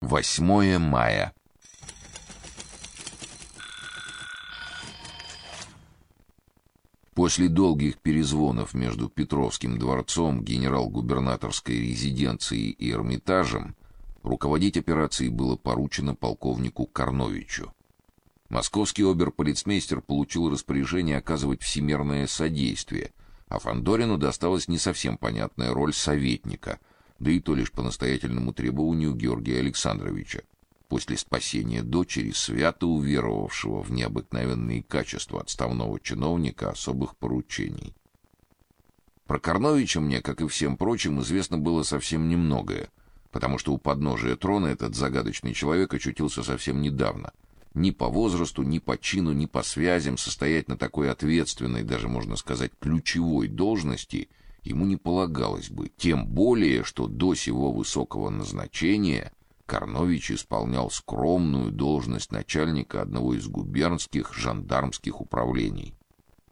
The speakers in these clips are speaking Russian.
8 мая. После долгих перезвонов между Петровским дворцом, генерал-губернаторской резиденцией и Эрмитажем, руководить операцией было поручено полковнику Карновичу. Московский оберполицмейстер получил распоряжение оказывать всемирное содействие, а Фандорину досталась не совсем понятная роль советника, да и то лишь по настоятельному требованию Георгия Александровича. После спасения дочери, свято уверовавшего в необыкновенные качества отставного чиновника особых поручений. Про Карновича мне, как и всем прочим, известно было совсем немногое, потому что у подножия трона этот загадочный человек очутился совсем недавно. Ни по возрасту, ни по чину, ни по связям состоять на такой ответственной, даже можно сказать, ключевой должности ему не полагалось бы, тем более, что до сего высокого назначения Карнович исполнял скромную должность начальника одного из губернских жандармских управлений.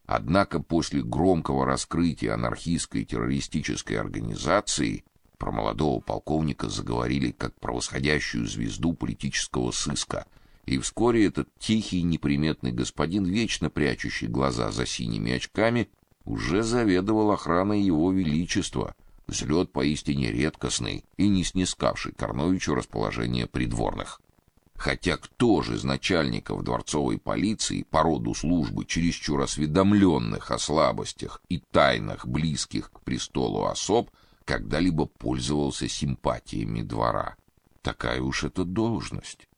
Однако после громкого раскрытия анархистской террористической организации про молодого полковника заговорили как про восходящую звезду политического сыска, и вскоре этот тихий неприметный господин, вечно прячущий глаза за синими очками, уже заведовал охраной его величества. Взлет поистине редкостный и не снискавший Карновичу расположение придворных. Хотя кто же из начальников дворцовой полиции по роду службы чересчур осведомленных о слабостях и тайнах близких к престолу особ когда-либо пользовался симпатиями двора? Такая уж это должность.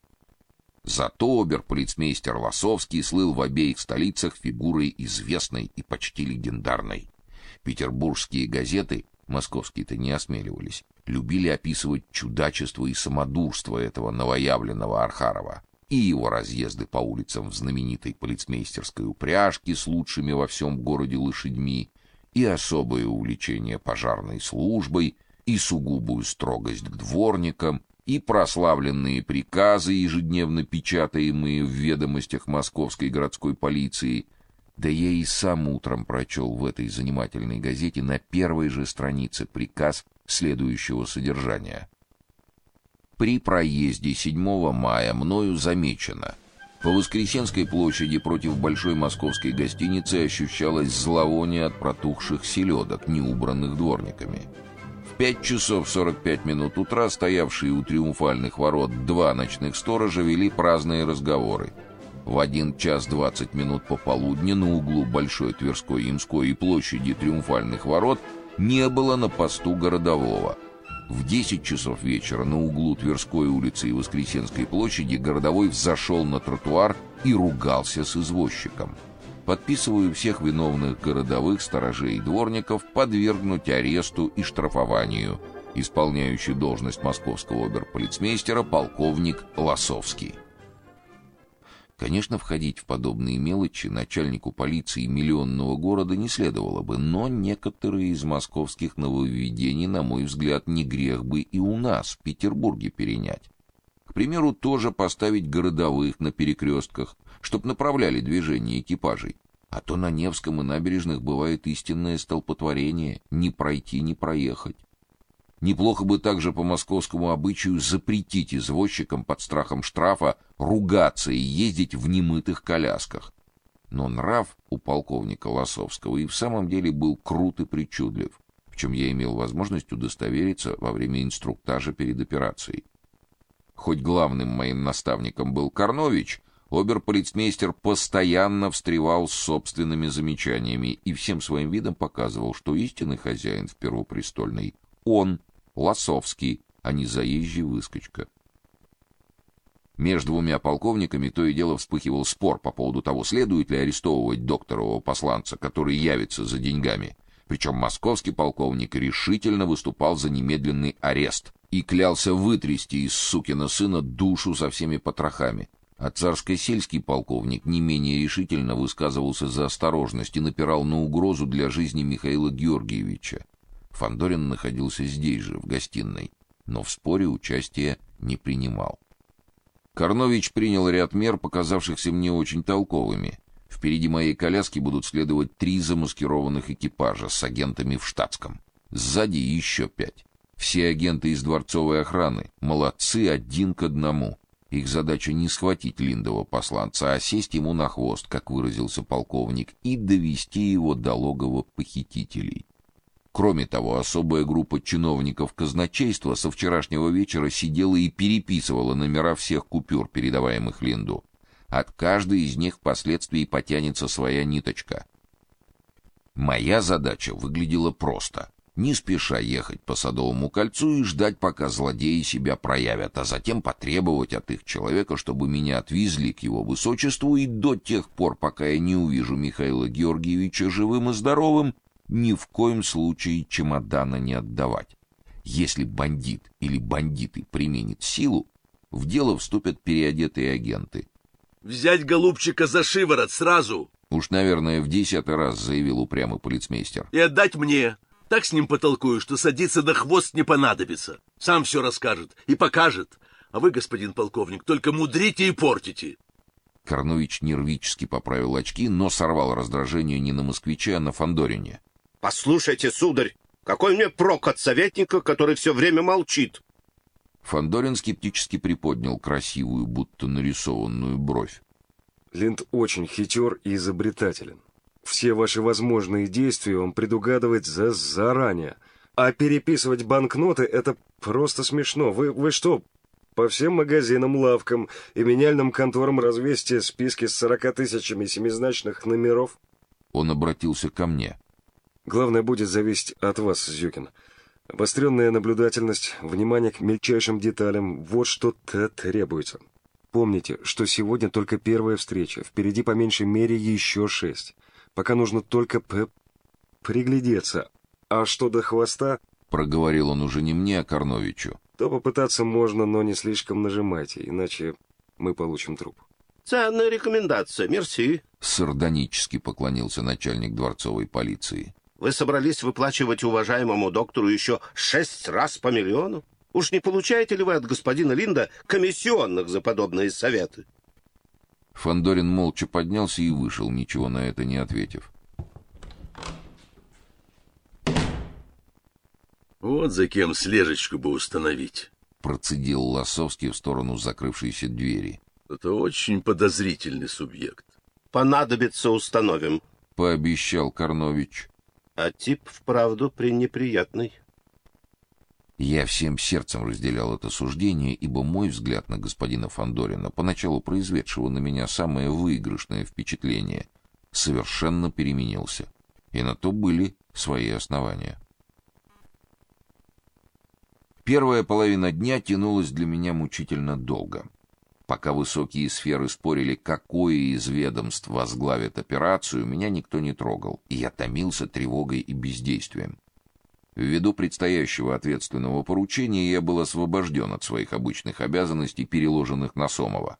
Зато оберполицмейстер Лосовский слыл в обеих столицах фигурой известной и почти легендарной. Петербургские газеты, московские-то не осмеливались, любили описывать чудачество и самодурство этого новоявленного Архарова и его разъезды по улицам в знаменитой полицмейстерской упряжке с лучшими во всем городе лошадьми, и особое увлечение пожарной службой, и сугубую строгость к дворникам, и прославленные приказы, ежедневно печатаемые в ведомостях Московской городской полиции. Да я и сам утром прочел в этой занимательной газете на первой же странице приказ следующего содержания. При проезде 7 мая мною замечено: по Воскресенской площади против большой московской гостиницы ощущалось зловоние от протухших селедок, не убранных дворниками пять часов сорок пять минут утра стоявшие у триумфальных ворот два ночных сторожа вели праздные разговоры. В один час двадцать минут пополудни на углу Большой Тверской, Имской и площади Триумфальных ворот не было на посту городового. В десять часов вечера на углу Тверской улицы и Воскресенской площади городовой взошел на тротуар и ругался с извозчиком подписываю всех виновных городовых, сторожей и дворников подвергнуть аресту и штрафованию. Исполняющий должность московского оберполицмейстера полковник Лосовский. Конечно, входить в подобные мелочи начальнику полиции миллионного города не следовало бы, но некоторые из московских нововведений, на мой взгляд, не грех бы и у нас, в Петербурге, перенять. К примеру, тоже поставить городовых на перекрестках, чтоб направляли движение экипажей. А то на Невском и набережных бывает истинное столпотворение, не пройти, не проехать. Неплохо бы также по московскому обычаю запретить извозчикам под страхом штрафа ругаться и ездить в немытых колясках. Но нрав у полковника Лосовского и в самом деле был крут и причудлив, в чем я имел возможность удостовериться во время инструктажа перед операцией. Хоть главным моим наставником был Карнович, оберполицмейстер постоянно встревал с собственными замечаниями и всем своим видом показывал, что истинный хозяин в Первопрестольной он, Лосовский, а не заезжий выскочка. Между двумя полковниками то и дело вспыхивал спор по поводу того, следует ли арестовывать докторового посланца, который явится за деньгами. Причем московский полковник решительно выступал за немедленный арест, и клялся вытрясти из сукина сына душу со всеми потрохами. А царско-сельский полковник не менее решительно высказывался за осторожность и напирал на угрозу для жизни Михаила Георгиевича. Фандорин находился здесь же, в гостиной, но в споре участия не принимал. Карнович принял ряд мер, показавшихся мне очень толковыми. Впереди моей коляски будут следовать три замаскированных экипажа с агентами в штатском. Сзади еще пять. Все агенты из дворцовой охраны молодцы один к одному. Их задача не схватить Линдова посланца, а сесть ему на хвост, как выразился полковник, и довести его до логова похитителей. Кроме того, особая группа чиновников казначейства со вчерашнего вечера сидела и переписывала номера всех купюр, передаваемых Линду. От каждой из них впоследствии потянется своя ниточка. Моя задача выглядела просто: не спеша ехать по Садовому кольцу и ждать, пока злодеи себя проявят, а затем потребовать от их человека, чтобы меня отвезли к его высочеству и до тех пор, пока я не увижу Михаила Георгиевича живым и здоровым, ни в коем случае чемодана не отдавать. Если бандит или бандиты применят силу, в дело вступят переодетые агенты. Взять голубчика за шиворот сразу. Уж, наверное, в десятый раз заявил упрямый полицмейстер. И отдать мне. Так с ним потолкую, что садиться на хвост не понадобится. Сам все расскажет и покажет. А вы, господин полковник, только мудрите и портите. Корнович нервически поправил очки, но сорвал раздражение не на москвиче, а на Фандорине. Послушайте, сударь, какой мне прок от советника, который все время молчит? Фандорин скептически приподнял красивую, будто нарисованную бровь. Линд очень хитер и изобретателен. Все ваши возможные действия он предугадывает за заранее. А переписывать банкноты — это просто смешно. Вы, вы что, по всем магазинам, лавкам и меняльным конторам развесьте списки с сорока тысячами семизначных номеров? Он обратился ко мне. Главное будет зависеть от вас, Зюкин. Обостренная наблюдательность, внимание к мельчайшим деталям — вот что-то требуется. Помните, что сегодня только первая встреча, впереди по меньшей мере еще шесть. Пока нужно только п приглядеться. А что до хвоста? Проговорил он уже не мне, а Корновичу. То попытаться можно, но не слишком нажимайте, иначе мы получим труп. Ценная рекомендация, мерси. Сардонически поклонился начальник дворцовой полиции. Вы собрались выплачивать уважаемому доктору еще шесть раз по миллиону? Уж не получаете ли вы от господина Линда комиссионных за подобные советы? Фандорин молча поднялся и вышел, ничего на это не ответив. Вот за кем слежечку бы установить. Процедил Лосовский в сторону закрывшейся двери. Это очень подозрительный субъект. Понадобится установим. Пообещал Карнович. А тип вправду пренеприятный. Я всем сердцем разделял это суждение, ибо мой взгляд на господина Фандорина, поначалу произведшего на меня самое выигрышное впечатление, совершенно переменился. И на то были свои основания. Первая половина дня тянулась для меня мучительно долго. Пока высокие сферы спорили, какое из ведомств возглавит операцию, меня никто не трогал, и я томился тревогой и бездействием. Ввиду предстоящего ответственного поручения я был освобожден от своих обычных обязанностей, переложенных на Сомова.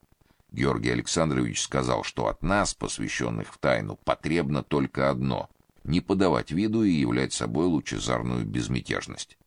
Георгий Александрович сказал, что от нас, посвященных в тайну, потребно только одно не подавать виду и являть собой лучезарную безмятежность.